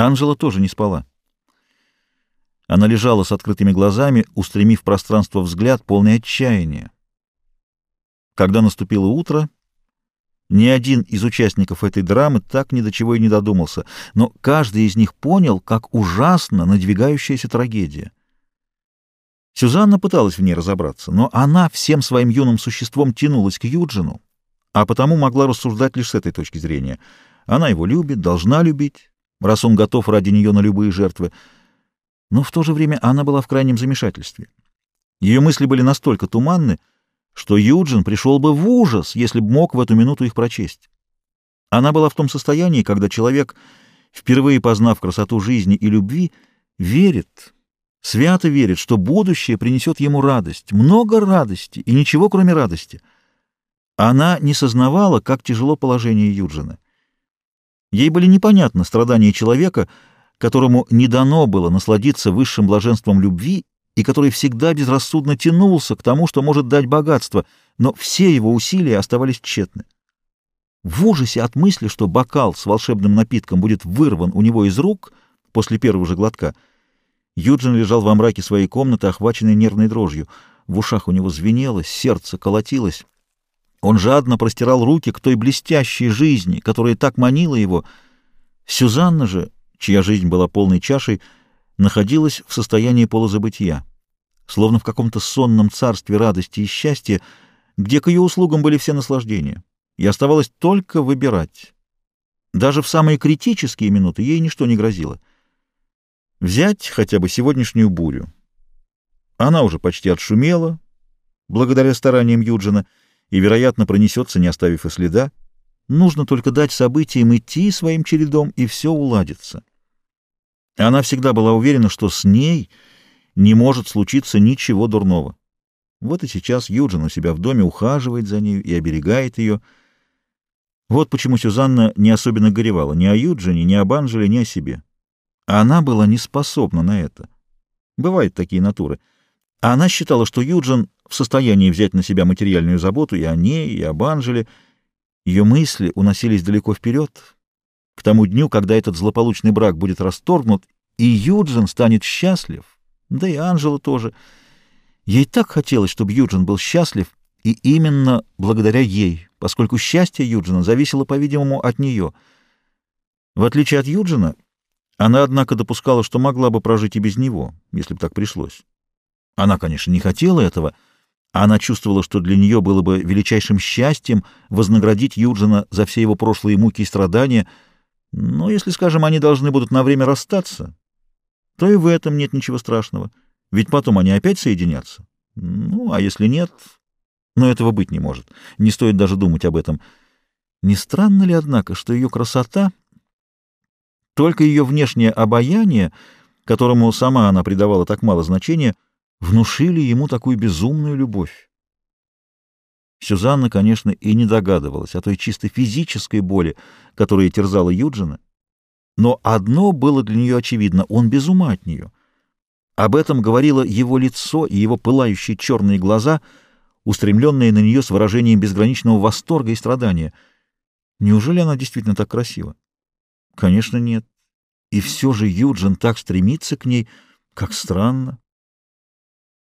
Анжела тоже не спала. Она лежала с открытыми глазами, устремив в пространство взгляд, полный отчаяния. Когда наступило утро, ни один из участников этой драмы так ни до чего и не додумался, но каждый из них понял, как ужасно надвигающаяся трагедия. Сюзанна пыталась в ней разобраться, но она всем своим юным существом тянулась к Юджину, а потому могла рассуждать лишь с этой точки зрения. Она его любит, должна любить, раз он готов ради нее на любые жертвы. Но в то же время она была в крайнем замешательстве. Ее мысли были настолько туманны, что Юджин пришел бы в ужас, если бы мог в эту минуту их прочесть. Она была в том состоянии, когда человек, впервые познав красоту жизни и любви, верит, свято верит, что будущее принесет ему радость, много радости и ничего, кроме радости. Она не сознавала, как тяжело положение Юджина. Ей были непонятны страдания человека, которому не дано было насладиться высшим блаженством любви и который всегда безрассудно тянулся к тому, что может дать богатство, но все его усилия оставались тщетны. В ужасе от мысли, что бокал с волшебным напитком будет вырван у него из рук после первого же глотка, Юджин лежал во мраке своей комнаты, охваченный нервной дрожью. В ушах у него звенело, сердце колотилось. Он жадно простирал руки к той блестящей жизни, которая так манила его. Сюзанна же, чья жизнь была полной чашей, находилась в состоянии полузабытия, словно в каком-то сонном царстве радости и счастья, где к ее услугам были все наслаждения, и оставалось только выбирать. Даже в самые критические минуты ей ничто не грозило. Взять хотя бы сегодняшнюю бурю. Она уже почти отшумела, благодаря стараниям Юджина, и, вероятно, пронесется, не оставив и следа. Нужно только дать событиям идти своим чередом, и все уладится. Она всегда была уверена, что с ней не может случиться ничего дурного. Вот и сейчас Юджин у себя в доме ухаживает за нею и оберегает ее. Вот почему Сюзанна не особенно горевала ни о Юджине, ни об Анжеле, ни о себе. Она была не способна на это. Бывают такие натуры. А она считала, что Юджин в состоянии взять на себя материальную заботу и о ней, и об Анжеле. Ее мысли уносились далеко вперед, к тому дню, когда этот злополучный брак будет расторгнут, и Юджин станет счастлив, да и Анжела тоже. Ей так хотелось, чтобы Юджин был счастлив, и именно благодаря ей, поскольку счастье Юджина зависело, по-видимому, от нее. В отличие от Юджина, она, однако, допускала, что могла бы прожить и без него, если бы так пришлось. Она, конечно, не хотела этого, она чувствовала, что для нее было бы величайшим счастьем вознаградить Юджина за все его прошлые муки и страдания — но если, скажем, они должны будут на время расстаться, то и в этом нет ничего страшного, ведь потом они опять соединятся. Ну, а если нет, но этого быть не может. Не стоит даже думать об этом. Не странно ли, однако, что ее красота, только ее внешнее обаяние, которому сама она придавала так мало значения, внушили ему такую безумную любовь? Сюзанна, конечно, и не догадывалась о той чисто физической боли, которая терзала Юджина. Но одно было для нее очевидно — он без ума от нее. Об этом говорило его лицо и его пылающие черные глаза, устремленные на нее с выражением безграничного восторга и страдания. Неужели она действительно так красива? Конечно, нет. И все же Юджин так стремится к ней, как странно.